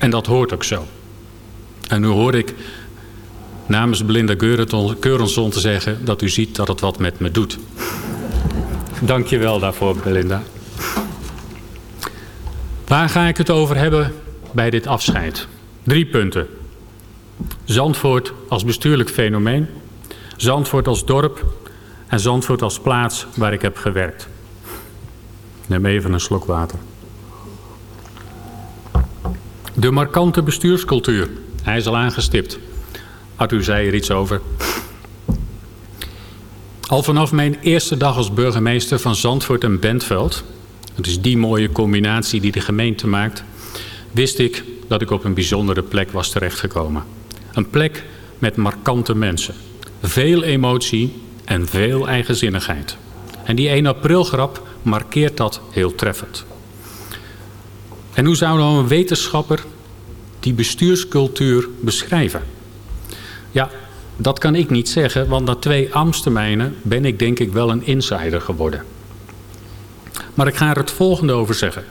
En dat hoort ook zo. En nu hoor ik namens Belinda Keurenson te zeggen dat u ziet dat het wat met me doet. Dank je wel daarvoor, Belinda. Waar ga ik het over hebben bij dit afscheid? Drie punten. Zandvoort als bestuurlijk fenomeen. Zandvoort als dorp. En Zandvoort als plaats waar ik heb gewerkt. Neem even een slok water. De markante bestuurscultuur. Hij is al aangestipt. Arthur zei er iets over. Al vanaf mijn eerste dag als burgemeester van Zandvoort en Bentveld... het is die mooie combinatie die de gemeente maakt... wist ik dat ik op een bijzondere plek was terechtgekomen. Een plek met markante mensen. Veel emotie en veel eigenzinnigheid. En die 1 april grap markeert dat heel treffend. En hoe zou nou een wetenschapper die bestuurscultuur beschrijven? Ja, dat kan ik niet zeggen, want na twee ambtstermijnen ben ik denk ik wel een insider geworden. Maar ik ga er het volgende over zeggen.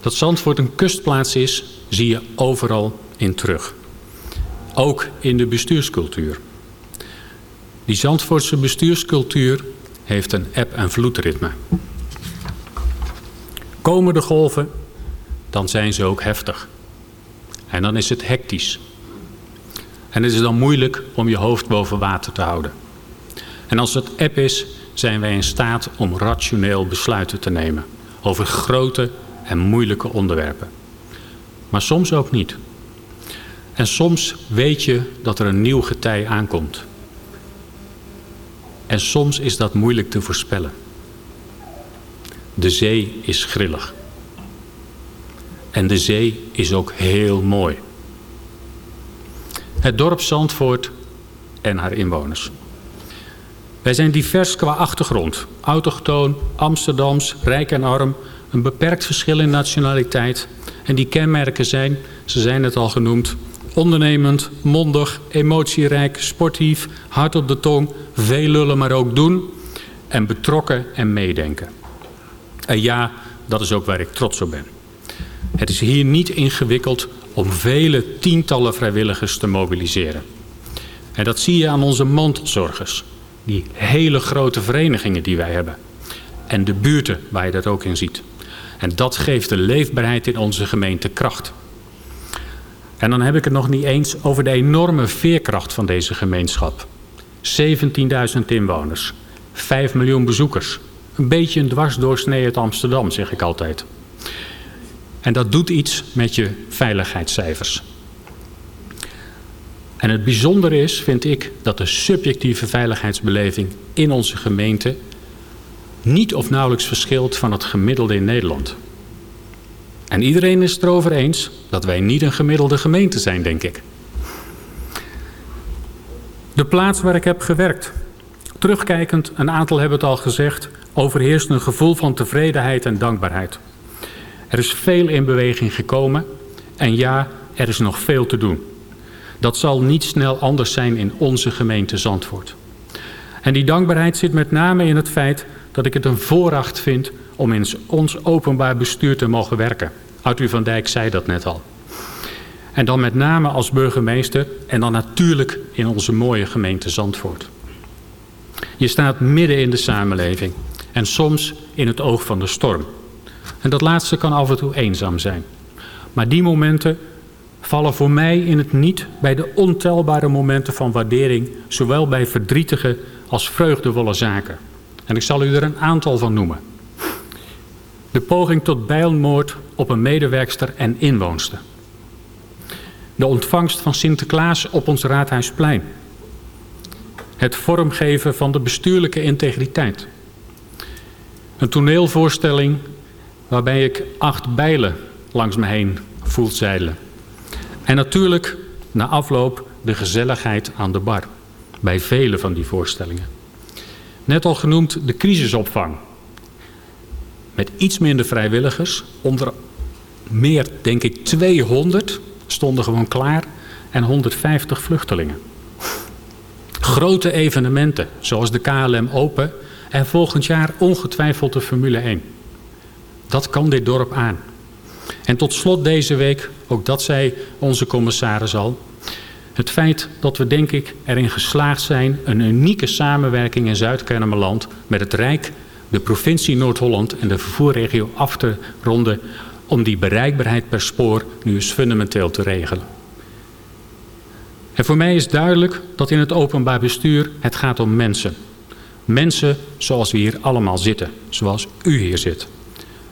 Dat Zandvoort een kustplaats is, zie je overal in terug. Ook in de bestuurscultuur. Die Zandvoortse bestuurscultuur heeft een eb- en vloedritme. Komen de golven, dan zijn ze ook heftig. En dan is het hectisch. En het is dan moeilijk om je hoofd boven water te houden. En als het eb is, zijn wij in staat om rationeel besluiten te nemen over grote en moeilijke onderwerpen. Maar soms ook niet. En soms weet je dat er een nieuw getij aankomt. En soms is dat moeilijk te voorspellen. De zee is grillig. En de zee is ook heel mooi. Het dorp Zandvoort en haar inwoners. Wij zijn divers qua achtergrond. Autochtoon, Amsterdams, rijk en arm. Een beperkt verschil in nationaliteit. En die kenmerken zijn, ze zijn het al genoemd... ondernemend, mondig, emotierijk, sportief, hard op de tong... veel lullen maar ook doen... en betrokken en meedenken. En ja, dat is ook waar ik trots op ben. Het is hier niet ingewikkeld om vele tientallen vrijwilligers te mobiliseren. En dat zie je aan onze mantelzorgers. Die hele grote verenigingen die wij hebben. En de buurten waar je dat ook in ziet. En dat geeft de leefbaarheid in onze gemeente kracht. En dan heb ik het nog niet eens over de enorme veerkracht van deze gemeenschap. 17.000 inwoners, 5 miljoen bezoekers. Een beetje een dwarsdoorsnee uit Amsterdam, zeg ik altijd. En dat doet iets met je veiligheidscijfers. En het bijzondere is, vind ik, dat de subjectieve veiligheidsbeleving in onze gemeente niet of nauwelijks verschilt van het gemiddelde in Nederland. En iedereen is het erover eens dat wij niet een gemiddelde gemeente zijn, denk ik. De plaats waar ik heb gewerkt. Terugkijkend, een aantal hebben het al gezegd, overheerst een gevoel van tevredenheid en dankbaarheid. Er is veel in beweging gekomen en ja, er is nog veel te doen. Dat zal niet snel anders zijn in onze gemeente Zandvoort. En die dankbaarheid zit met name in het feit dat ik het een voorrecht vind om in ons openbaar bestuur te mogen werken. Arthur van Dijk zei dat net al. En dan met name als burgemeester en dan natuurlijk in onze mooie gemeente Zandvoort. Je staat midden in de samenleving en soms in het oog van de storm. En dat laatste kan af en toe eenzaam zijn. Maar die momenten vallen voor mij in het niet bij de ontelbare momenten van waardering, zowel bij verdrietige als vreugdevolle zaken. En ik zal u er een aantal van noemen. De poging tot bijlmoord op een medewerkster en inwoonster. De ontvangst van Sinterklaas op ons Raadhuisplein. Het vormgeven van de bestuurlijke integriteit. Een toneelvoorstelling waarbij ik acht bijlen langs me heen voelt zeilen. En natuurlijk na afloop de gezelligheid aan de bar. Bij vele van die voorstellingen. Net al genoemd de crisisopvang. Met iets minder vrijwilligers. Onder meer, denk ik, 200 stonden gewoon klaar. En 150 vluchtelingen. Grote evenementen, zoals de KLM Open. En volgend jaar ongetwijfeld de Formule 1. Dat kan dit dorp aan. En tot slot deze week, ook dat zei onze commissaris al, het feit dat we denk ik erin geslaagd zijn een unieke samenwerking in Zuid-Kennemerland met het Rijk, de provincie Noord-Holland en de vervoerregio af te ronden om die bereikbaarheid per spoor nu eens fundamenteel te regelen. En voor mij is duidelijk dat in het openbaar bestuur het gaat om mensen. Mensen zoals we hier allemaal zitten, zoals u hier zit.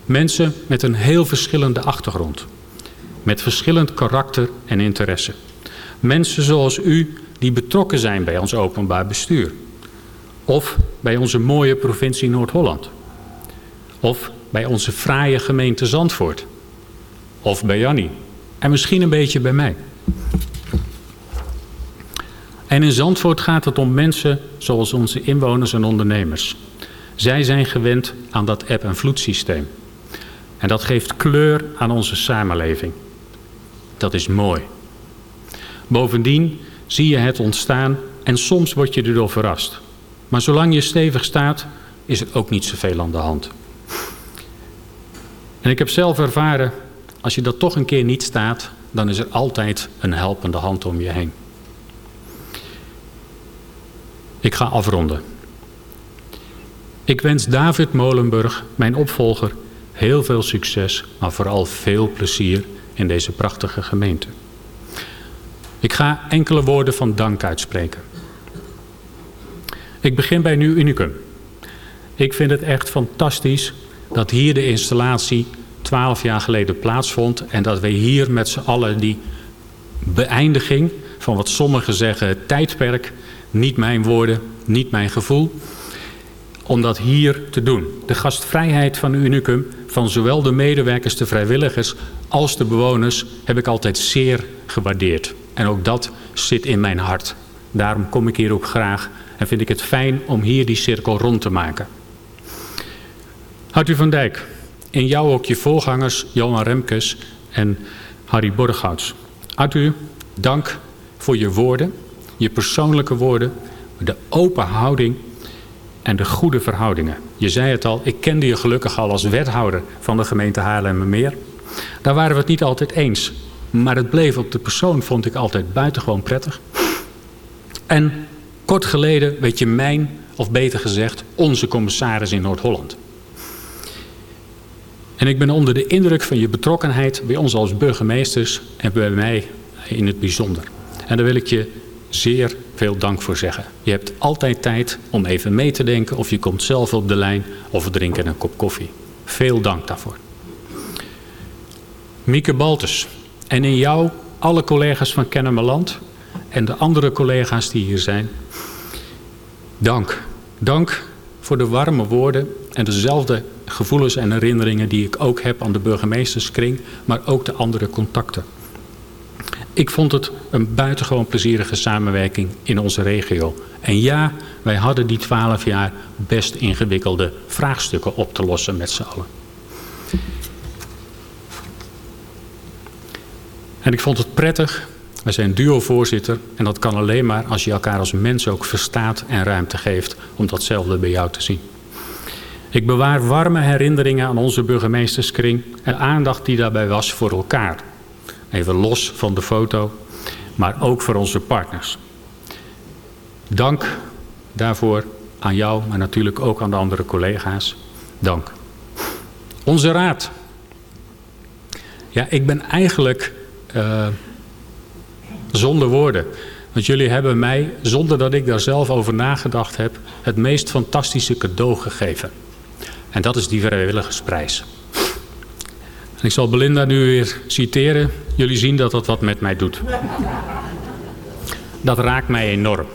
Mensen met een heel verschillende achtergrond. Met verschillend karakter en interesse. Mensen zoals u die betrokken zijn bij ons openbaar bestuur. Of bij onze mooie provincie Noord-Holland. Of bij onze fraaie gemeente Zandvoort. Of bij Jannie. En misschien een beetje bij mij. En in Zandvoort gaat het om mensen zoals onze inwoners en ondernemers. Zij zijn gewend aan dat eb- en vloedsysteem. En dat geeft kleur aan onze samenleving. Dat is mooi. Bovendien zie je het ontstaan en soms word je erdoor verrast. Maar zolang je stevig staat, is er ook niet zoveel aan de hand. En ik heb zelf ervaren, als je dat toch een keer niet staat, dan is er altijd een helpende hand om je heen. Ik ga afronden. Ik wens David Molenburg, mijn opvolger, heel veel succes, maar vooral veel plezier in deze prachtige gemeente. Ik ga enkele woorden van dank uitspreken. Ik begin bij Nu Unicum. Ik vind het echt fantastisch dat hier de installatie twaalf jaar geleden plaatsvond en dat wij hier met z'n allen die beëindiging van wat sommigen zeggen tijdperk, niet mijn woorden, niet mijn gevoel, om dat hier te doen. De gastvrijheid van Unicum, van zowel de medewerkers, de vrijwilligers als de bewoners, heb ik altijd zeer gewaardeerd. En ook dat zit in mijn hart. Daarom kom ik hier ook graag en vind ik het fijn om hier die cirkel rond te maken. Hartu van Dijk, in jou ook je voorgangers Johan Remkes en Harry Borghouts. Arthur, dank voor je woorden, je persoonlijke woorden, de open houding en de goede verhoudingen. Je zei het al, ik kende je gelukkig al als wethouder van de gemeente Haarlemmermeer. Daar waren we het niet altijd eens, maar het bleef op de persoon, vond ik altijd buitengewoon prettig. En kort geleden weet je mijn, of beter gezegd, onze commissaris in Noord-Holland. En ik ben onder de indruk van je betrokkenheid bij ons als burgemeesters en bij mij in het bijzonder. En daar wil ik je zeer veel dank voor zeggen. Je hebt altijd tijd om even mee te denken of je komt zelf op de lijn of we drinken een kop koffie. Veel dank daarvoor. Mieke Baltus en in jou alle collega's van Kennemerland en de andere collega's die hier zijn. Dank. Dank voor de warme woorden en dezelfde gevoelens en herinneringen die ik ook heb aan de burgemeesterskring, maar ook de andere contacten. Ik vond het een buitengewoon plezierige samenwerking in onze regio. En ja, wij hadden die twaalf jaar best ingewikkelde vraagstukken op te lossen met z'n allen. En ik vond het prettig. We zijn duo-voorzitter en dat kan alleen maar als je elkaar als mens ook verstaat en ruimte geeft om datzelfde bij jou te zien. Ik bewaar warme herinneringen aan onze burgemeesterskring en aandacht die daarbij was voor elkaar. Even los van de foto, maar ook voor onze partners. Dank daarvoor aan jou, maar natuurlijk ook aan de andere collega's. Dank. Onze raad. Ja, ik ben eigenlijk uh, zonder woorden. Want jullie hebben mij, zonder dat ik daar zelf over nagedacht heb, het meest fantastische cadeau gegeven. En dat is die vrijwilligersprijs. En ik zal Belinda nu weer citeren. Jullie zien dat dat wat met mij doet. Dat raakt mij enorm.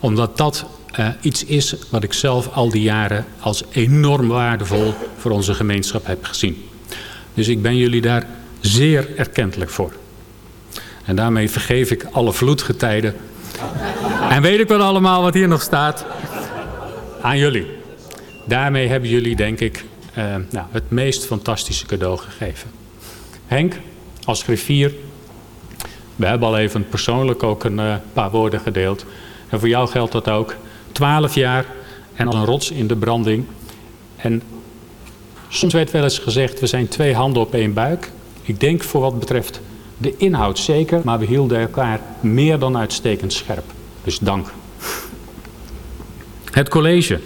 Omdat dat uh, iets is wat ik zelf al die jaren als enorm waardevol voor onze gemeenschap heb gezien. Dus ik ben jullie daar zeer erkentelijk voor. En daarmee vergeef ik alle vloedgetijden. en weet ik wel allemaal wat hier nog staat. Aan jullie. Daarmee hebben jullie denk ik uh, nou, het meest fantastische cadeau gegeven. Henk, als griffier, we hebben al even persoonlijk ook een uh, paar woorden gedeeld. En voor jou geldt dat ook. Twaalf jaar en als een rots in de branding. En Soms werd wel eens gezegd, we zijn twee handen op één buik. Ik denk voor wat betreft de inhoud zeker, maar we hielden elkaar meer dan uitstekend scherp. Dus dank. Het college.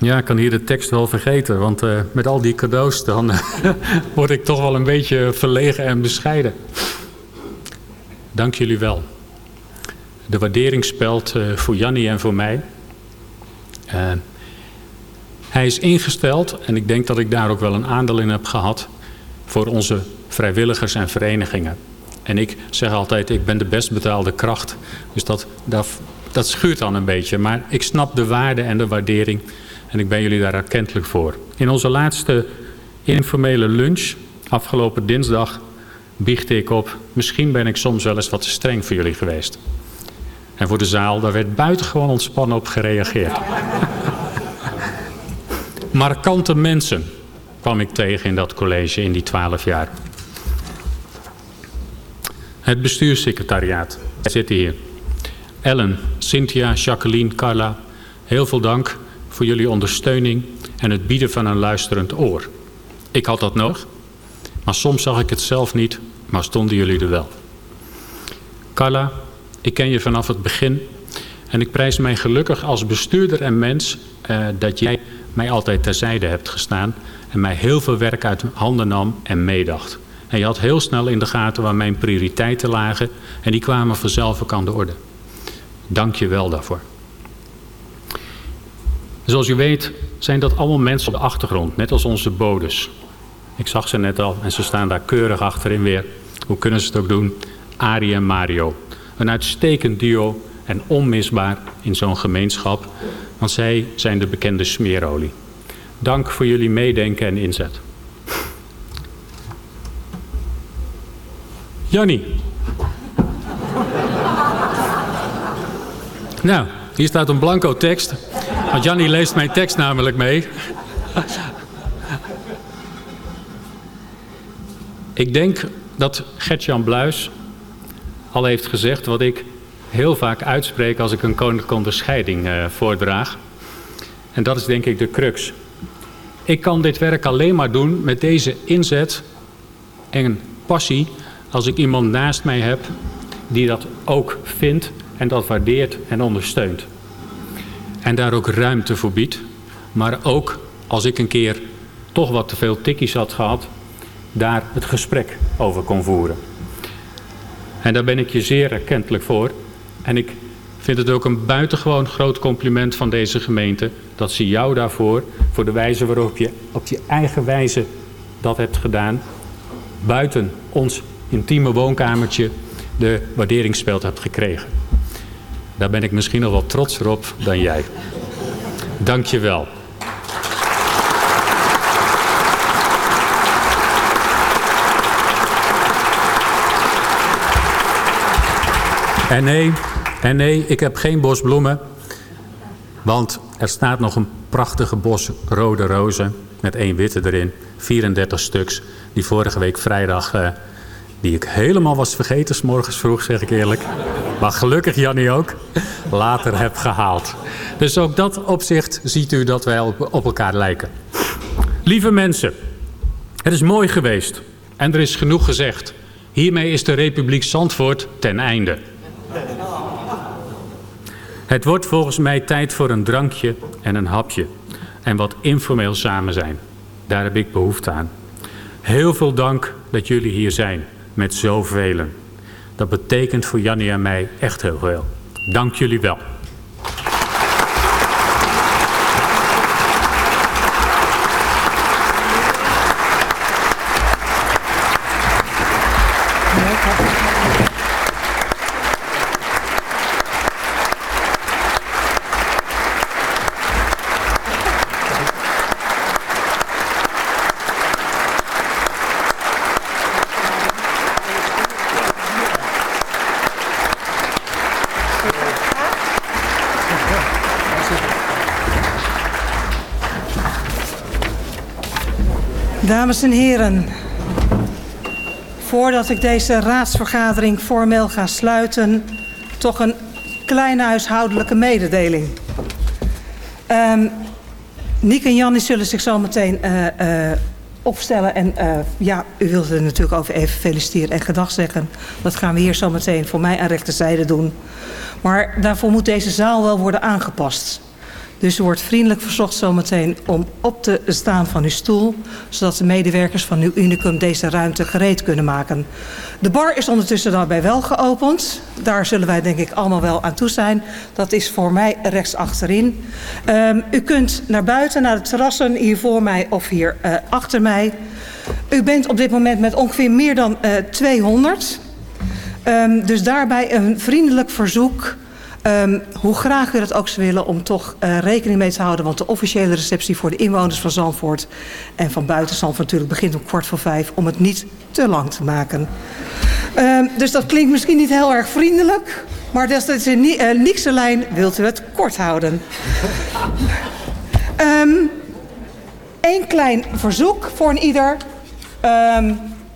Ja, ik kan hier de tekst wel vergeten, want uh, met al die cadeaus dan word ik toch wel een beetje verlegen en bescheiden. Dank jullie wel. De waardering spelt uh, voor Jannie en voor mij. Hij is ingesteld, en ik denk dat ik daar ook wel een aandeel in heb gehad, voor onze vrijwilligers en verenigingen. En ik zeg altijd, ik ben de best betaalde kracht. Dus dat, dat, dat schuurt dan een beetje. Maar ik snap de waarde en de waardering. En ik ben jullie daar erkentelijk voor. In onze laatste informele lunch, afgelopen dinsdag, biechte ik op... misschien ben ik soms wel eens wat te streng voor jullie geweest. En voor de zaal, daar werd buitengewoon ontspannen op gereageerd. Markante mensen kwam ik tegen in dat college in die twaalf jaar. Het bestuurssecretariaat zit hier. Ellen, Cynthia, Jacqueline, Carla, heel veel dank voor jullie ondersteuning en het bieden van een luisterend oor. Ik had dat nodig, maar soms zag ik het zelf niet, maar stonden jullie er wel. Carla, ik ken je vanaf het begin en ik prijs mij gelukkig als bestuurder en mens eh, dat jij mij altijd terzijde hebt gestaan en mij heel veel werk uit handen nam en meedacht. En je had heel snel in de gaten waar mijn prioriteiten lagen en die kwamen vanzelf ook aan de orde. Dank je wel daarvoor. Zoals u weet zijn dat allemaal mensen op de achtergrond, net als onze bodes. Ik zag ze net al en ze staan daar keurig achterin weer. Hoe kunnen ze het ook doen? Arie en Mario. Een uitstekend duo en onmisbaar in zo'n gemeenschap, want zij zijn de bekende smeerolie. Dank voor jullie meedenken en inzet. Jannie. nou, hier staat een blanco tekst. Want Jannie leest mijn tekst namelijk mee. ik denk dat Gertjan Bluis al heeft gezegd wat ik heel vaak uitspreek als ik een koninklijke onderscheiding uh, voordraag. En dat is denk ik de crux. Ik kan dit werk alleen maar doen met deze inzet en passie als ik iemand naast mij heb die dat ook vindt en dat waardeert en ondersteunt. En daar ook ruimte voor biedt. Maar ook als ik een keer toch wat te veel tikkies had gehad, daar het gesprek over kon voeren. En daar ben ik je zeer erkentelijk voor. En ik vind het ook een buitengewoon groot compliment van deze gemeente dat ze jou daarvoor, voor de wijze waarop je op je eigen wijze dat hebt gedaan, buiten ons intieme woonkamertje de waarderingsspeld hebt gekregen. Daar ben ik misschien nog wel trotser op dan jij. Dank je wel. En nee, en nee, ik heb geen bos bloemen. Want er staat nog een prachtige bos rode rozen met één witte erin. 34 stuks, die vorige week vrijdag, eh, die ik helemaal was vergeten, s morgens vroeg zeg ik eerlijk. Maar gelukkig Jannie ook, later heb gehaald. Dus ook dat opzicht ziet u dat wij op elkaar lijken. Lieve mensen, het is mooi geweest en er is genoeg gezegd. Hiermee is de Republiek Zandvoort ten einde. Het wordt volgens mij tijd voor een drankje en een hapje. En wat informeel samen zijn. Daar heb ik behoefte aan. Heel veel dank dat jullie hier zijn. Met zoveel. Dat betekent voor Jannie en mij echt heel veel. Dank jullie wel. Dames en heren, voordat ik deze raadsvergadering formeel ga sluiten, toch een kleine huishoudelijke mededeling. Um, Niek en Jannie zullen zich zo meteen uh, uh, opstellen. En uh, ja, u wilt er natuurlijk over even feliciteren en gedag zeggen. Dat gaan we hier zo meteen voor mij aan rechterzijde doen. Maar daarvoor moet deze zaal wel worden aangepast. Dus u wordt vriendelijk verzocht zometeen om op te staan van uw stoel... zodat de medewerkers van uw unicum deze ruimte gereed kunnen maken. De bar is ondertussen daarbij wel geopend. Daar zullen wij denk ik allemaal wel aan toe zijn. Dat is voor mij rechts achterin. Um, u kunt naar buiten, naar de terrassen, hier voor mij of hier uh, achter mij. U bent op dit moment met ongeveer meer dan uh, 200. Um, dus daarbij een vriendelijk verzoek... Um, hoe graag we dat ook zou willen om toch uh, rekening mee te houden. Want de officiële receptie voor de inwoners van Zandvoort en van buiten Zandvoort natuurlijk begint om kwart voor vijf. Om het niet te lang te maken. Um, dus dat klinkt misschien niet heel erg vriendelijk. Maar dat is in uh, Niekse lijn wilt u het kort houden. um, Eén klein verzoek voor een ieder.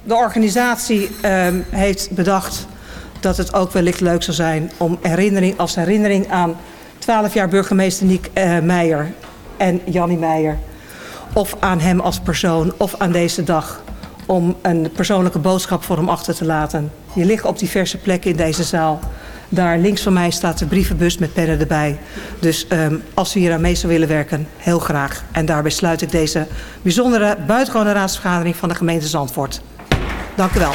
De organisatie heeft bedacht dat het ook wellicht leuk zou zijn om herinnering, als herinnering aan 12 jaar burgemeester Niek uh, Meijer en Jannie Meijer. Of aan hem als persoon of aan deze dag om een persoonlijke boodschap voor hem achter te laten. Die liggen op diverse plekken in deze zaal. Daar links van mij staat de brievenbus met pennen erbij. Dus um, als u hier aan mee zou willen werken, heel graag. En daarbij sluit ik deze bijzondere buitengewone raadsvergadering van de gemeente Zandvoort. Dank u wel.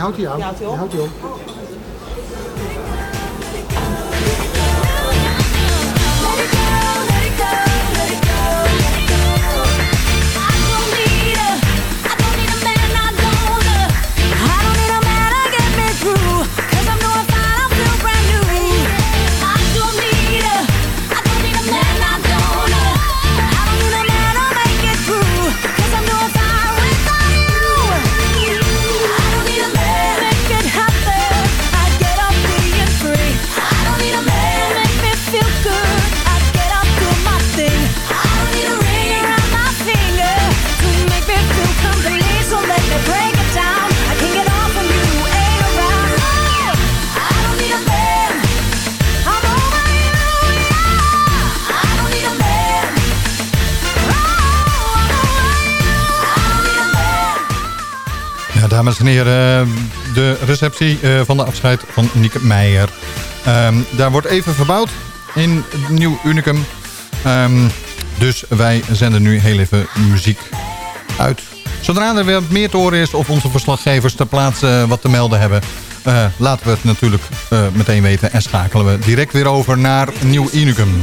Je houdt die aan. Je heren, de receptie van de afscheid van Nieke Meijer. Um, daar wordt even verbouwd in Nieuw Unicum. Um, dus wij zenden nu heel even muziek uit. Zodra er weer meer te horen is of onze verslaggevers ter plaatse wat te melden hebben... Laten we het natuurlijk meteen weten en schakelen we direct weer over naar Nieuw Unicum.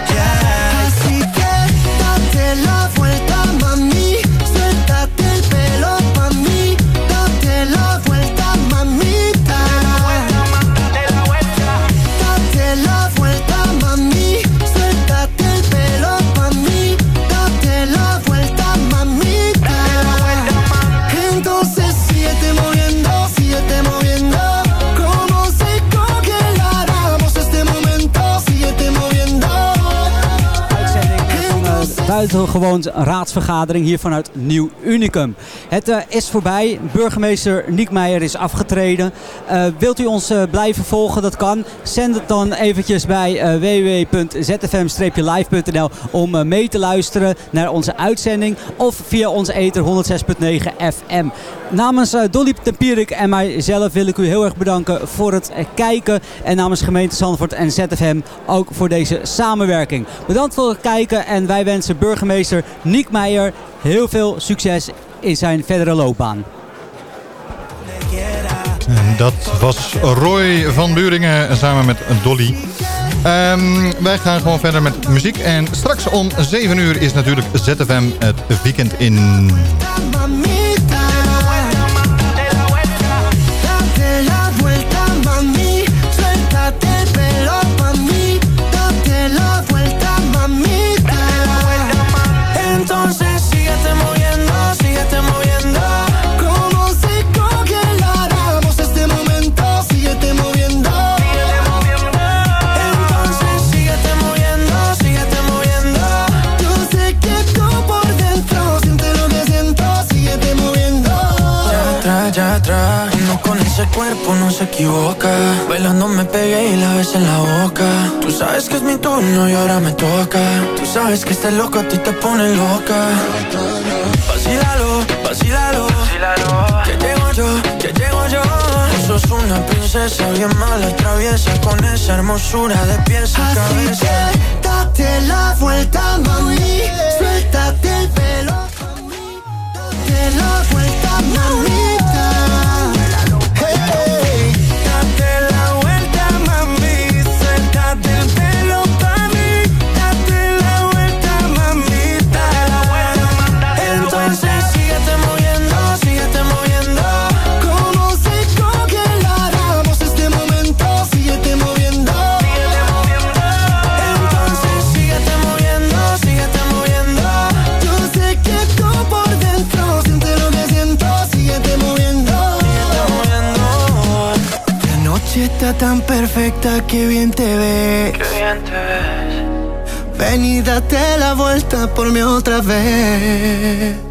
Buitengewoon raadsvergadering hier vanuit Nieuw Unicum. Het uh, is voorbij. Burgemeester Niek Meijer is afgetreden. Uh, wilt u ons uh, blijven volgen? Dat kan. Zend het dan eventjes bij www.zfm-live.nl om mee te luisteren naar onze uitzending. Of via onze ether 106.9 FM. Namens Dolly Tempierik en mijzelf wil ik u heel erg bedanken voor het kijken. En namens gemeente Zandvoort en ZFM ook voor deze samenwerking. Bedankt voor het kijken en wij wensen burgemeester Niek Meijer heel veel succes in zijn verdere loopbaan. Dat was Roy van Buringen samen met Dolly. Um, wij gaan gewoon verder met muziek. En straks om 7 uur is natuurlijk ZFM het weekend in. Cuerpo no se equivoca. Bailando me pegué y la ves en la boca. Tú sabes que es mi turno y ahora me toca. Tú sabes que este loco a ti te pone loca. Vacílalo, vacílalo. Que llego yo, que llego yo. Tú sos una princesa bien mala, traviesa. Con esa hermosura de pies a cabeza. Así que date la vuelta, mami. Suéltate el pelo Date la vuelta, mamita. Tan perfecta que bien te ves. Qué bien te ves. Ven y date la vuelta por mí otra vez.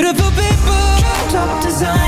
beautiful people. Top designer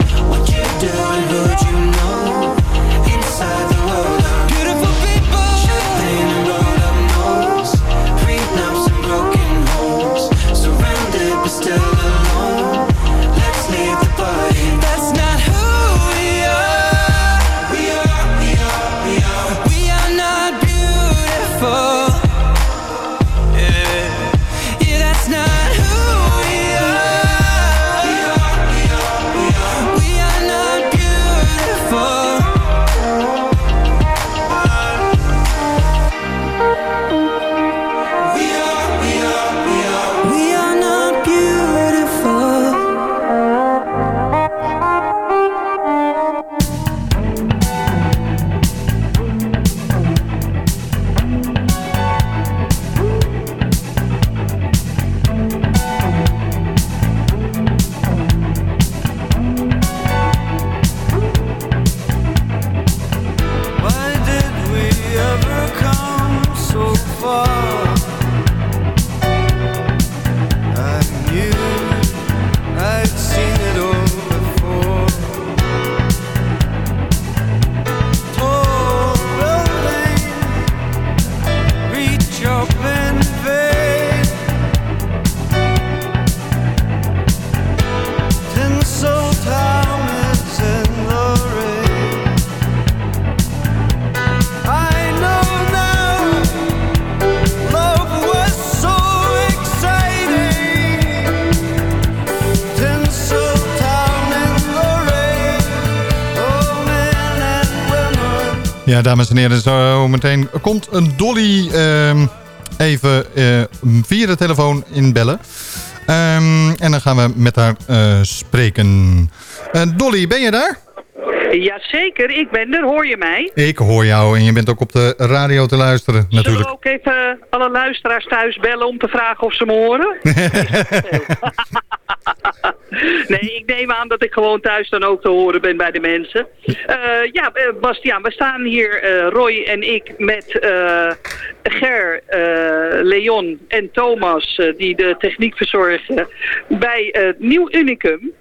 Dames en heren, zo meteen komt een Dolly ehm, even eh, via de telefoon inbellen. Ehm, en dan gaan we met haar eh, spreken. Eh, Dolly, ben je daar? Jazeker, ik ben er. Hoor je mij? Ik hoor jou en je bent ook op de radio te luisteren, Zullen natuurlijk. we ook even alle luisteraars thuis bellen om te vragen of ze me horen? nee, ik neem aan dat ik gewoon thuis dan ook te horen ben bij de mensen. Eh, ja, eh, Bastiaan, we staan hier, eh, Roy en ik, met eh, Ger, eh, Leon en Thomas, eh, die de techniek verzorgen, bij het Nieuw Unicum.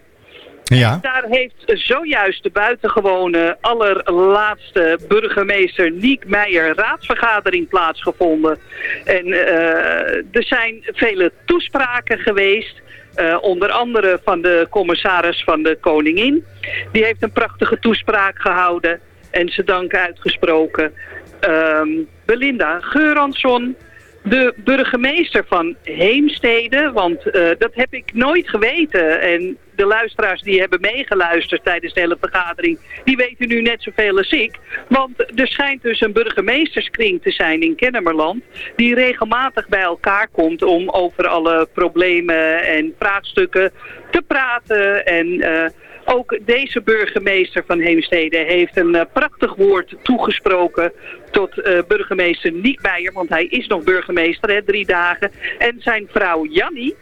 Ja, Daar heeft zojuist de buitengewone allerlaatste burgemeester Niek Meijer raadsvergadering plaatsgevonden. En eh, er zijn vele toespraken geweest. Eh, onder andere van de commissaris van de Koningin. Die heeft een prachtige toespraak gehouden. En ze dank uitgesproken. Ehm, Belinda Geuransson, de burgemeester van Heemstede, want eh, dat heb ik nooit geweten. En de luisteraars die hebben meegeluisterd tijdens de hele vergadering, die weten nu net zoveel als ik. Want er schijnt dus een burgemeesterskring te zijn in Kennemerland, die regelmatig bij elkaar komt om over alle problemen en vraagstukken te praten. En eh, ook deze burgemeester van Heemstede heeft een eh, prachtig woord toegesproken tot eh, burgemeester Niek Meijer, want hij is nog burgemeester, hè, drie dagen. En zijn vrouw Jannie.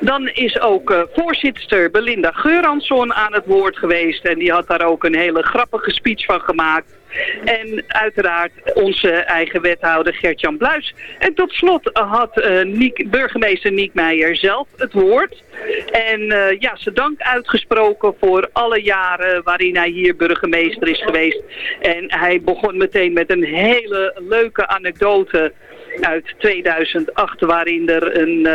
Dan is ook eh voorzitter Belinda Geuransson aan het woord geweest. En die had daar ook een hele grappige speech van gemaakt. En uiteraard onze eigen wethouder Gert-Jan Bluis. En tot slot had eh, Niek, burgemeester Niek Meijer zelf het woord. En eh, ja, ze dank uitgesproken voor alle jaren waarin hij hier burgemeester is geweest. En hij begon meteen met een hele leuke anekdote uit 2008 waarin er een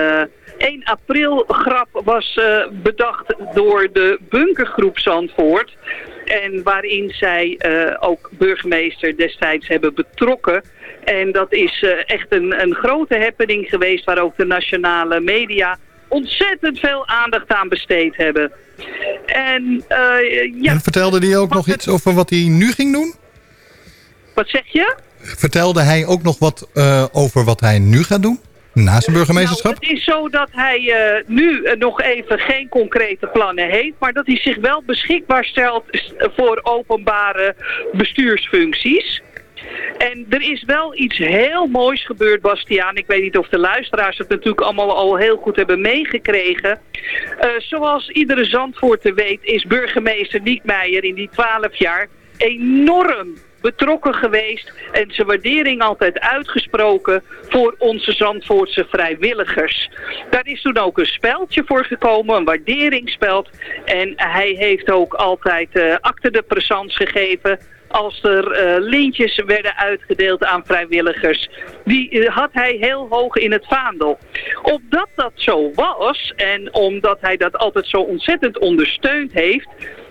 1 april grap was eh, bedacht door de bunkergroep Zandvoort. En waarin zij eh, ook burgemeester destijds hebben betrokken. En dat is eh, echt een, een grote happening geweest waar ook de nationale media ontzettend veel aandacht aan besteed hebben. En ja, en vertelde hij ook nog iets over wat hij nu ging doen? wat zeg je? Vertelde hij ook nog wat over wat hij nu gaat doen? Na burgemeesterschap? Nou, het is zo dat hij eh, nu eh, nog even geen concrete plannen heeft, maar dat hij zich wel beschikbaar stelt voor openbare bestuursfuncties. En er is wel iets heel moois gebeurd, Bastiaan. Ik weet niet of de luisteraars het natuurlijk allemaal al heel goed hebben meegekregen. Eh, zoals iedere Zandvoorter weet is burgemeester Niek Meijer in die twaalf jaar enorm betrokken geweest en zijn waardering altijd uitgesproken voor onze Zandvoortse vrijwilligers. Daar is toen ook een speldje voor gekomen, een waarderingsspeld. En hij heeft ook altijd eh acte de présence gegeven als er eh, lintjes werden uitgedeeld aan vrijwilligers. Die eh, had hij heel hoog in het vaandel. Omdat dat zo was en omdat hij dat altijd zo ontzettend ondersteund heeft...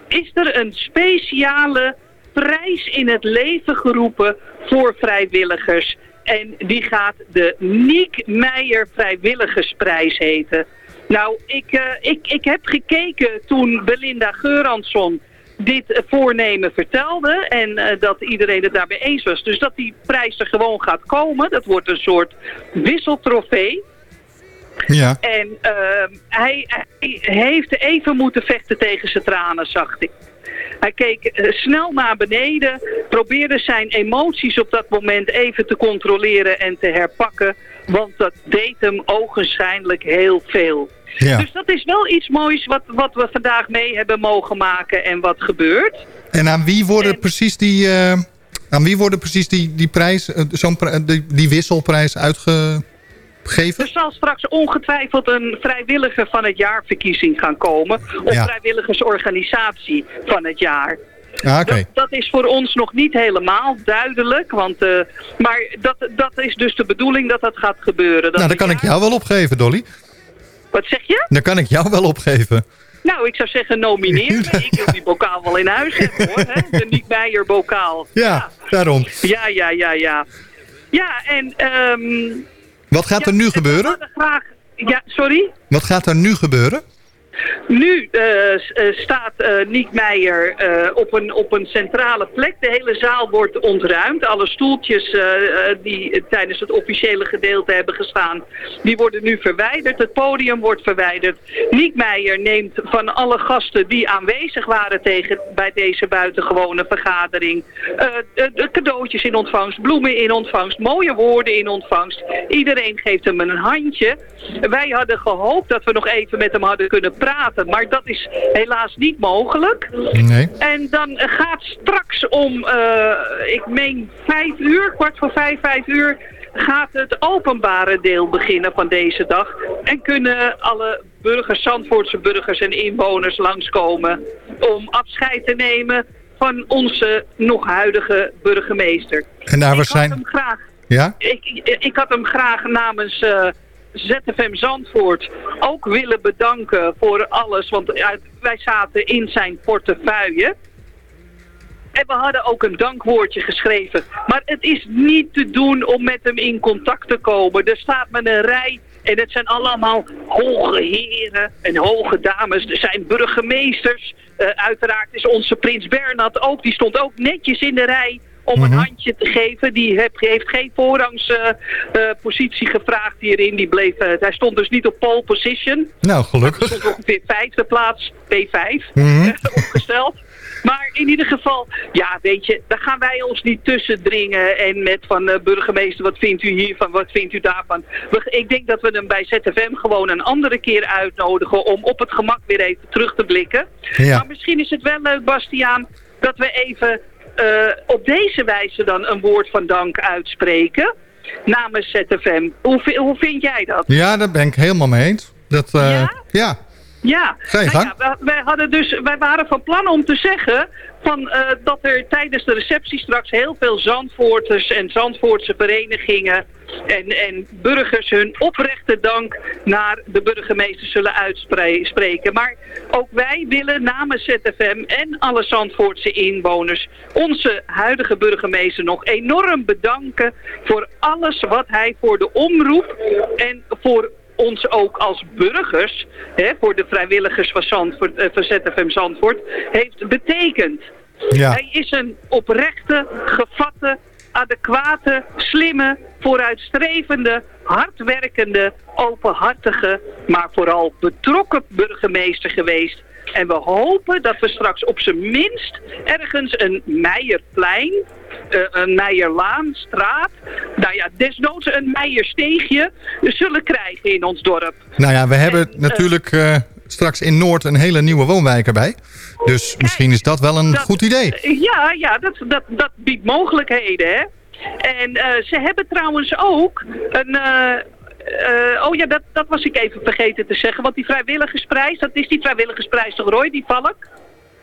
is er een speciale prijs in het leven geroepen voor vrijwilligers. En die gaat de Niek Meijer Vrijwilligersprijs heten. Nou, ik, eh, ik, ik heb gekeken toen Belinda Geuransson dit voornemen vertelde en eh, dat iedereen het daarbij eens was. Dus dat die prijs er gewoon gaat komen. Dat wordt een soort wisseltrofee. Ja. En ehm, hij, hij heeft even moeten vechten tegen zijn tranen, zag ik. Hij keek eh, snel naar beneden, probeerde zijn emoties op dat moment even te controleren en te herpakken. Want dat deed hem ogenschijnlijk heel veel. Ja. Dus dat is wel iets moois wat, wat we vandaag mee hebben mogen maken en wat gebeurt. En aan wie worden En- precies die, eh, aan wie worden precies die, die prijs, eh, zo'n die, die wisselprijs uitgegeven? Er zal straks ongetwijfeld een vrijwilliger van het jaar verkiezing gaan komen. Of Ja. vrijwilligersorganisatie van het jaar. Ah, Oké. Dat, dat is voor ons nog niet helemaal duidelijk. Want, eh, maar dat, dat is dus de bedoeling dat dat gaat gebeuren. Dat Nou, dan kan ik jou wel opgeven, Dolly. Wat zeg je? Dan kan ik jou wel opgeven. Nou, ik zou zeggen nomineer me. Ik wil die bokaal wel in huis hebben hoor. Hè? De Niek Meijer bokaal. Ja, daarom. Ja, ja, ja, ja. Ja, en... ehm Wat gaat er nu gebeuren? Graag... Ja, sorry? Wat gaat er nu gebeuren? Nu uh, staat uh, Niek Meijer op, een, op een centrale plek. De hele zaal wordt ontruimd. Alle stoeltjes die tijdens het officiële gedeelte hebben gestaan, die worden nu verwijderd. Het podium wordt verwijderd. Niek Meijer neemt van alle gasten die aanwezig waren tegen, bij deze buitengewone vergadering, cadeautjes in ontvangst, bloemen in ontvangst, mooie woorden in ontvangst. Iedereen geeft hem een handje. Wij hadden gehoopt dat we nog even met hem hadden kunnen praten. Maar dat is helaas niet mogelijk. Nee. En dan gaat straks om, uh, ik meen vijf uur, kwart voor vijf, vijf uur gaat het openbare deel beginnen van deze dag. En kunnen alle burgers, Zandvoortse burgers en inwoners langskomen om afscheid te nemen van onze nog huidige burgemeester. En daar was zijn... Hem graag, ja? Ik, ik, ik, had hem graag namens uh, ZFM Zandvoort ook willen bedanken voor alles. Want wij zaten in zijn portefeuille. En we hadden ook een dankwoordje geschreven. Maar het is niet te doen om met hem in contact te komen. Er staat met een rij en het zijn allemaal hoge heren en hoge dames. Er zijn burgemeesters. Uh, uiteraard is onze prins Bernhard ook. Die stond ook netjes in de rij om een handje te geven. Die heb, heeft geen voorrangspositie uh, gevraagd hierin. Die bleef, uh, hij stond dus niet op pole position. Nou, gelukkig. Hij stond ongeveer vijfde plaats, P5, mm -hmm. opgesteld. Maar in ieder geval, ja, weet je, daar gaan wij ons niet tussen dringen. En met van uh, burgemeester, wat vindt u hiervan, wat vindt u daarvan? We, ik denk dat we hem bij ZFM gewoon een andere keer uitnodigen om op het gemak weer even terug te blikken. Ja. Maar misschien is het wel leuk, Bastiaan, dat we even uh, op deze wijze dan een woord van dank uitspreken namens ZFM. Hoe, hoe vind jij dat? Ja, daar ben ik helemaal mee eens. Dat, uh, ja? ja. Ja, nou ja wij, wij, hadden dus, wij waren van plan om te zeggen van, uh, dat er tijdens de receptie straks heel veel Zandvoorters en Zandvoortse verenigingen en, en burgers hun oprechte dank naar de burgemeester zullen uitspreken. Maar ook wij willen namens ZFM en alle Zandvoortse inwoners onze huidige burgemeester nog enorm bedanken voor alles wat hij voor de omroep en voor ons ook als burgers, hè, voor de vrijwilligers van, Zandvoort, eh, van ZFM Zandvoort, heeft betekend. Ja. Hij is een oprechte, gevatte, adequate, slimme, vooruitstrevende, hardwerkende, openhartige, maar vooral betrokken burgemeester geweest. En we hopen dat we straks op zijn minst ergens een Meijerplein, uh, een Meijerlaan, straat, nou ja, desnoods een Meijersteegje zullen krijgen in ons dorp. Nou ja, we hebben en, natuurlijk uh, straks in Noord een hele nieuwe woonwijk erbij. Dus Kijk, misschien is dat wel een dat, goed idee. Ja, ja dat, dat, dat biedt mogelijkheden, hè. En uh, ze hebben trouwens ook een... Uh, oh ja, dat, dat was ik even vergeten te zeggen. Want die vrijwilligersprijs, dat is die vrijwilligersprijs toch Roy, die valk?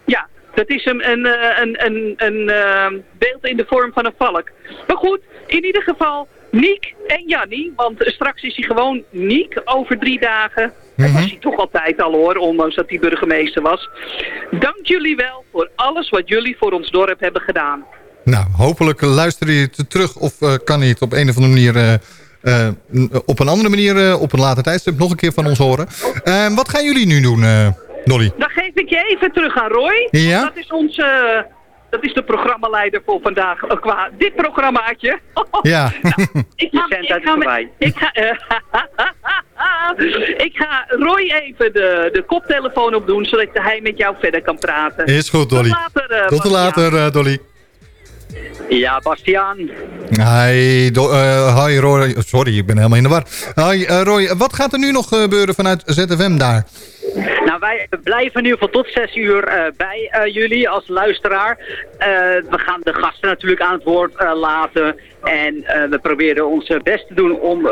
Ja, dat is een, een, een, een, een uh, beeld in de vorm van een valk. Maar goed, in ieder geval Niek en Jannie. Want straks is hij gewoon Niek over drie dagen. Dat was hij toch altijd al hoor, ondanks dat hij burgemeester was. Dank jullie wel voor alles wat jullie voor ons dorp hebben gedaan. Nou, hopelijk luister je het terug of uh, kan hij het op een of andere manier... Uh, uh, op een andere manier, uh, op een later tijdstip, nog een keer van ons horen. Uh, wat gaan jullie nu doen, Dolly? Dan geef ik je even terug aan Roy. Ja? Dat is onze... Dat is de programmaleider voor vandaag qua dit programmaatje. Ja. nou, ik ga, ik ga, ik ga, ik ga Roy even de, de koptelefoon opdoen, zodat hij met jou verder kan praten. Is goed, Dolly. Tot later, Tot later Dolly. Ja, Bastiaan. Hi, do, uh, hi Roy. Sorry, ik ben helemaal in de war. Hi uh, Roy, wat gaat er nu nog gebeuren vanuit ZFM daar? Nou, wij blijven in ieder geval tot zes uur uh, bij jullie als luisteraar. We gaan de gasten natuurlijk aan het woord laten. En we proberen ons best te doen om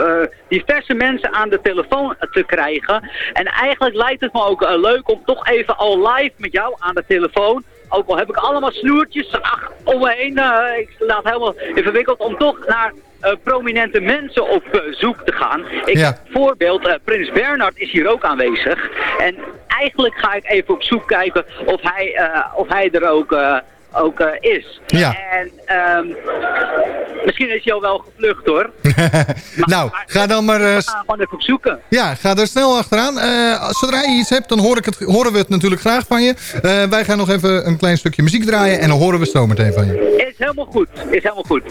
diverse mensen aan de telefoon te krijgen. En eigenlijk lijkt het me ook leuk om toch even al live met jou aan de telefoon ook al heb ik allemaal snoertjes ach, om me heen. Uh, ik laat helemaal ingewikkeld om toch naar uh, prominente mensen op uh, zoek te gaan. Ik ja. Voorbeeld, Prins Bernhard is hier ook aanwezig. En eigenlijk ga ik even op zoek kijken of hij, of hij er ook ook uh, is. Ja. En ehm, misschien is hij al wel gevlucht hoor. nou, ga dan maar... Uh, gaan gewoon even zoeken. Ja, ga er snel achteraan. Eh, zodra je iets hebt, dan ik het, horen we het natuurlijk graag van je. wij gaan nog even een klein stukje muziek draaien en dan horen we zo meteen van je. Is helemaal goed. Is helemaal goed.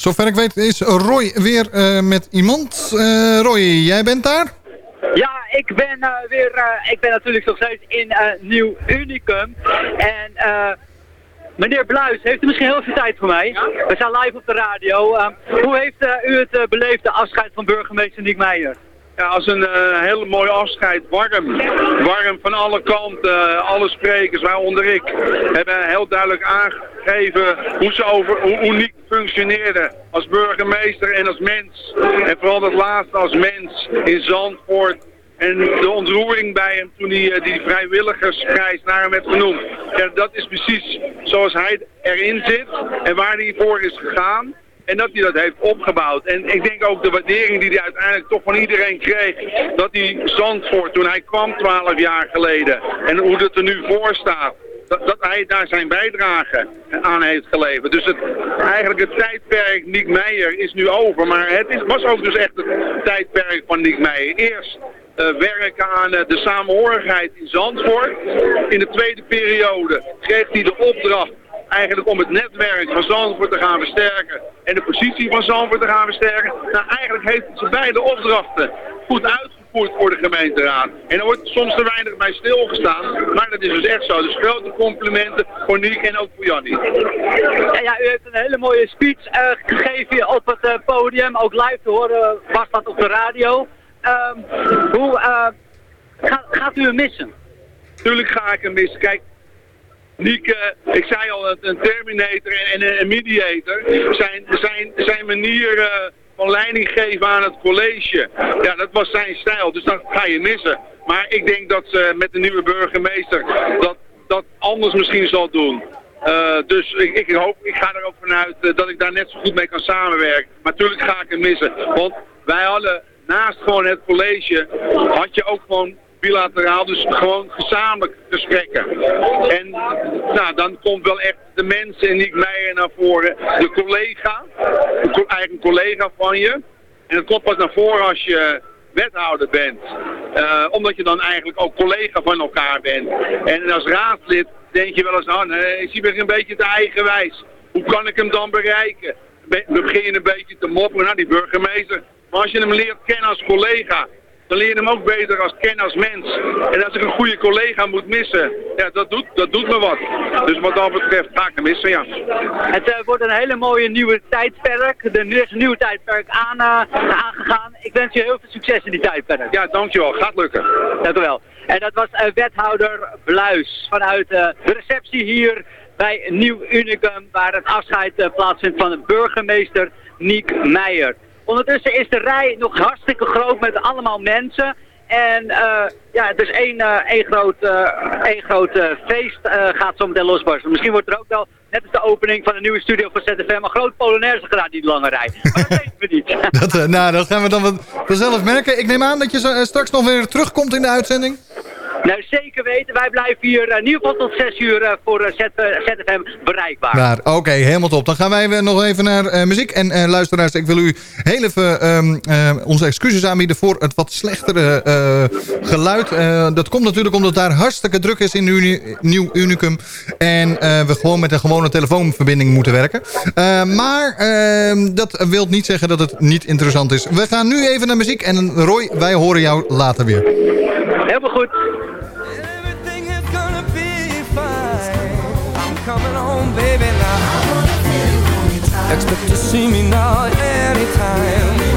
Zover ik weet is Roy weer eh, met iemand. Eh, Roy, jij bent daar? Ja, ik ben uh, weer, ik ben natuurlijk nog steeds in Nieuw Unicum. En meneer Bluis, heeft u misschien heel veel tijd voor mij? We zijn live op de radio. hoe heeft u het beleefde afscheid van burgemeester Nick Meijer? Ja, als een eh, hele mooi afscheid. Warm. Warm van alle kanten. alle sprekers, waaronder ik, hebben heel duidelijk aangegeven hoe ze over hoe uniek functioneerde als burgemeester en als mens. En vooral dat laatste als mens in Zandvoort. En de ontroering bij hem toen hij eh, die vrijwilligersprijs naar hem werd genoemd. Ja, dat is precies zoals hij erin zit en waar hij voor is gegaan. En dat hij dat heeft opgebouwd. En ik denk ook de waardering die hij uiteindelijk toch van iedereen kreeg. Dat hij Zandvoort, toen hij kwam 12 jaar geleden. En hoe het er nu voor staat. Dat, dat hij daar zijn bijdrage aan heeft geleverd. Dus het, eigenlijk het tijdperk Niek Meijer is nu over. Maar het is, was ook dus echt het tijdperk van Niek Meijer. Eerst eh, werken aan eh, de samenhorigheid in Zandvoort. In de tweede periode kreeg hij de opdracht eigenlijk om het netwerk van Zandvoort te gaan versterken en de positie van Zandvoort te gaan versterken. Nou, eigenlijk heeft ze beide opdrachten goed uitgevoerd voor de gemeenteraad. En er wordt soms te weinig bij stilgestaan, maar dat is dus echt zo. Dus grote complimenten voor Niek en ook voor Jannie. Ja, ja, u heeft een hele mooie speech eh, gegeven hier op het eh, podium. Ook live te horen was dat op de radio. Ehm, hoe eh, gaat, gaat u hem missen? Tuurlijk ga ik hem missen. Kijk, Niek, eh, ik zei al, een Terminator en een, een Mediator. Zijn, zijn, zijn manier eh, van leiding geven aan het college, ja, dat was zijn stijl. Dus dat ga je missen. Maar ik denk dat ze met de nieuwe burgemeester dat, dat anders misschien zal doen. Eh, dus ik, ik, hoop, ik ga er ook vanuit eh, dat ik daar net zo goed mee kan samenwerken. Maar natuurlijk ga ik hem missen. Want wij hadden naast gewoon het college, had je ook gewoon bilateraal, dus gewoon gezamenlijk gesprekken. En nou, dan komt wel echt de mensen en niet Meijer naar voren. De collega, co- eigen collega van je. En het komt pas naar voren als je wethouder bent. Eh, omdat je dan eigenlijk ook collega van elkaar bent. En als raadslid denk je wel eens aan, oh, ik zie me een beetje te eigenwijs. Hoe kan ik hem dan bereiken? Be- begin je een beetje te mopperen naar die burgemeester. Maar als je hem leert kennen als collega, dan leer je hem ook beter als kennen als mens. En als ik een goede collega moet missen, ja, dat doet, dat doet me wat. Dus wat dat betreft ga ik hem missen, ja. Het eh, wordt een hele mooie nieuwe tijdperk. Er is een nieuwe tijdperk aan, eh, aangegaan. Ik wens je heel veel succes in die tijdperk. Ja, dankjewel. Gaat lukken. Dank u wel. En dat was eh, wethouder Bluis vanuit de receptie hier bij Nieuw Unicum, waar het afscheid plaatsvindt van de burgemeester Niek Meijer. Ondertussen is de rij nog hartstikke groot met allemaal mensen. En eh, ja, het is één, eh, één groot, eh, één groot feest gaat zo meteen losbarsten. Misschien wordt er ook wel, net als de opening van de nieuwe studio van ZFM, een groot Polonaise gedaan, die lange rij. Maar dat weten we niet. Dat, nou, dat gaan we dan vanzelf merken. Ik neem aan dat je straks nog weer terugkomt in de uitzending. Nou, zeker weten. Wij blijven hier eh, in ieder geval tot 6 uur eh, voor eh, ZFM bereikbaar. Daar, oké, helemaal top. Dan gaan wij weer nog even naar muziek. En luisteraars, ik wil u heel even ehm, eh, onze excuses aanbieden voor het wat slechtere geluid. Dat komt natuurlijk omdat daar hartstikke druk is in Uni- Nieuw Unicum. En we gewoon met een gewone telefoonverbinding moeten werken. Maar ehm, dat wil niet zeggen dat het niet interessant is. We gaan nu even naar muziek. En Roy, wij horen jou later weer. Helemaal goed. Expect to see me now anytime.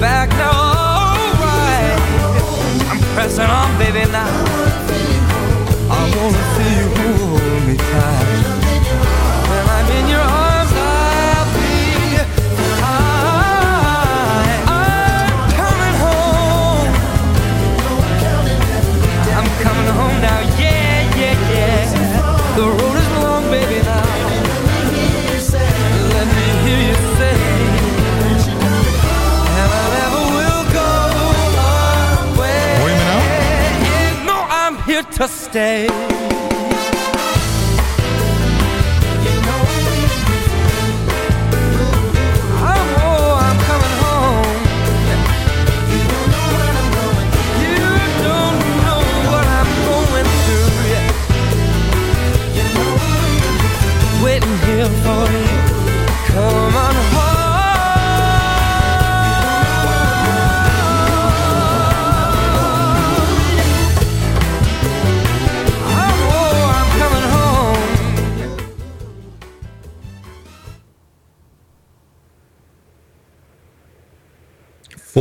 Back now. Alright. I'm pressing on, baby, now.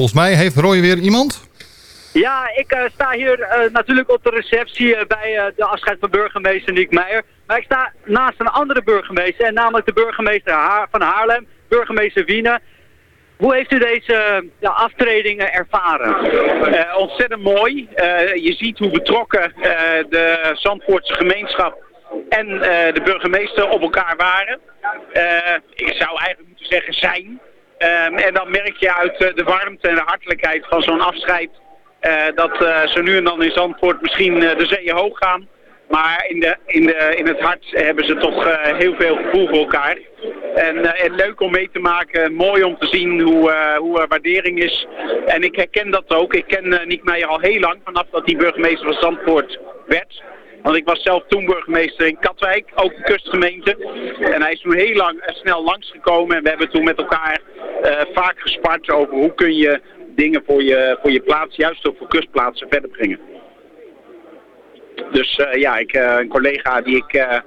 Volgens mij heeft Roy weer iemand. Ja, ik eh, sta hier eh, natuurlijk op de receptie eh, bij de afscheid van burgemeester Niek Meijer. Maar ik sta naast een andere burgemeester, en namelijk de burgemeester van Haarlem, burgemeester Wiene. Hoe heeft u deze ja, aftredingen ervaren? Ontzettend mooi. Je ziet hoe betrokken de Zandvoortse gemeenschap en de burgemeester op elkaar waren. Ik zou eigenlijk moeten zeggen zijn. Ehm, en dan merk je uit eh, de warmte en de hartelijkheid van zo'n afscheid eh, dat eh, ze nu en dan in Zandvoort misschien de zeeën hoog gaan. Maar in, de, in, de, in het hart hebben ze toch heel veel gevoel voor elkaar. En, en leuk om mee te maken, mooi om te zien hoe, hoe er waardering is. En ik herken dat ook. Ik ken eh, Niek al heel lang, vanaf dat hij burgemeester van Zandvoort werd. Want ik was zelf toen burgemeester in Katwijk, ook een kustgemeente. En hij is toen heel lang en snel langsgekomen. En we hebben toen met elkaar eh, vaak gespart over hoe kun je dingen voor je, voor je plaats, juist ook voor kustplaatsen, verder brengen. Dus eh, ja, ik, eh, een collega die ik eh,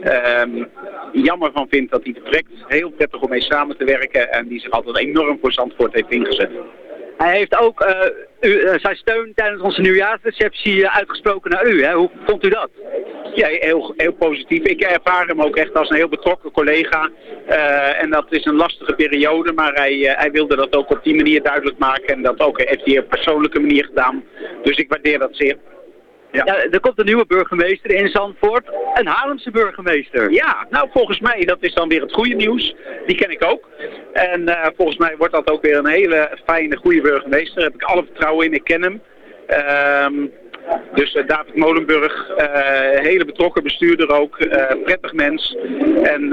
ehm, jammer van vind dat hij vertrekt. Heel prettig om mee samen te werken en die zich altijd enorm voor Zandvoort heeft ingezet. Hij heeft ook eh, u, eh, zijn steun tijdens onze nieuwjaarsreceptie eh, uitgesproken naar u. Hè? Hoe vond u dat? Ja, heel, heel positief. Ik ervaar hem ook echt als een heel betrokken collega. Eh, en dat is een lastige periode, maar hij, hij wilde dat ook op die manier duidelijk maken. En dat ook heeft hij op persoonlijke manier gedaan. Dus ik waardeer dat zeer. Ja. er komt een nieuwe burgemeester in Zandvoort. Een Haarlemse burgemeester. Ja, nou volgens mij, dat is dan weer het goede nieuws. Die ken ik ook. En eh, volgens mij wordt dat ook weer een hele fijne, goede burgemeester. Daar heb ik alle vertrouwen in. Ik ken hem. Ehm, dus eh, David Molenburg, eh, hele betrokken bestuurder ook, eh, prettig mens. En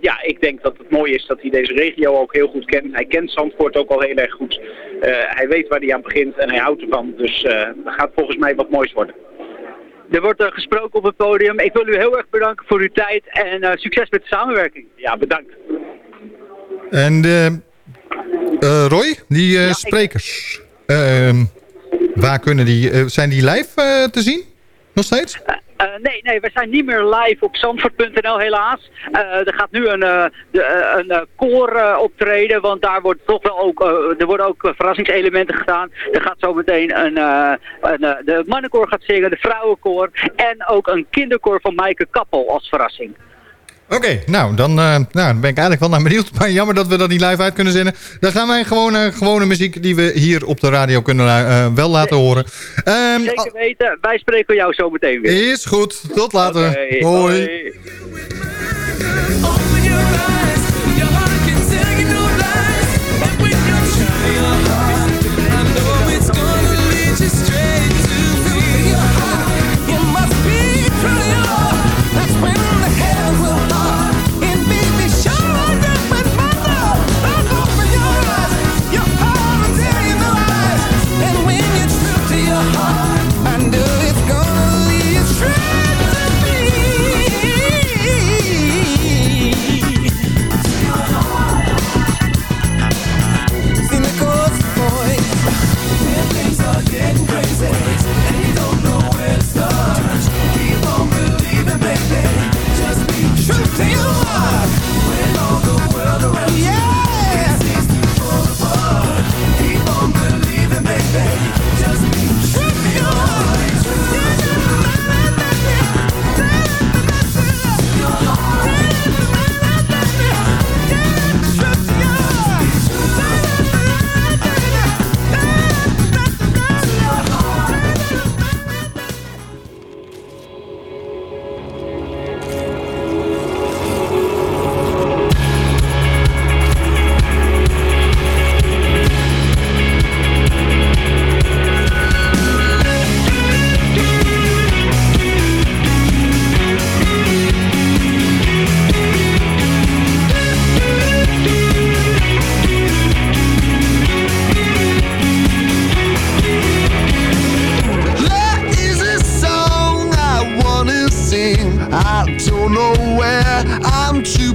ja, ik denk dat het mooi is dat hij deze regio ook heel goed kent. Hij kent Zandvoort ook al heel erg goed. Hij weet waar hij aan begint en hij houdt ervan. Dus dat gaat volgens mij wat moois worden. Er wordt eh, gesproken op het podium. Ik wil u heel erg bedanken voor uw tijd en eh, succes met de samenwerking. Ja, bedankt. En eh, eh, Roy, die eh, sprekers, ehm, waar kunnen die, zijn die live te zien? Nog steeds? Eh, nee, nee, we zijn niet meer live op zandvoort.nl helaas. Eh, er gaat nu een, eh, de, een koor optreden, want daar wordt toch wel ook, er worden ook verrassingselementen gedaan. Er gaat zometeen een, eh, een de mannenkoor gaat zingen, de vrouwenkoor en ook een kinderkoor van Maaike Kappel als verrassing. Oké, nou, dan, eh, nou dan ben ik eigenlijk wel naar benieuwd. Maar jammer dat we dat niet live uit kunnen zenden. Dan gaan wij gewoon eh, gewone muziek die we hier op de radio kunnen eh, wel laten horen. Ehm, Zeker weten, wij spreken jou zo meteen weer. Is goed, tot later. Hoi. don't know where I'm to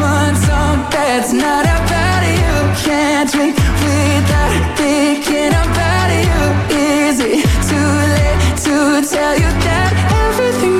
Want some that's not about you. Can't drink without thinking about you. Is it too late to tell you that everything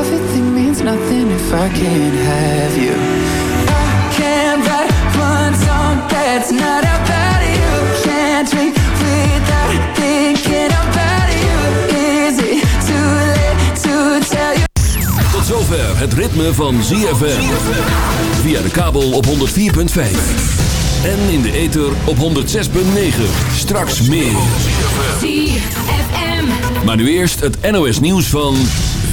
nothing if I can't have you. I can't write one song that's not about you. Can't drink without thinking about you. Is it too late to tell you? Tot zover het ritme van ZFM. Via de kabel op 104.5. En in de ether op 106.9. Straks meer. ZFM. Maar nu eerst het NOS nieuws van...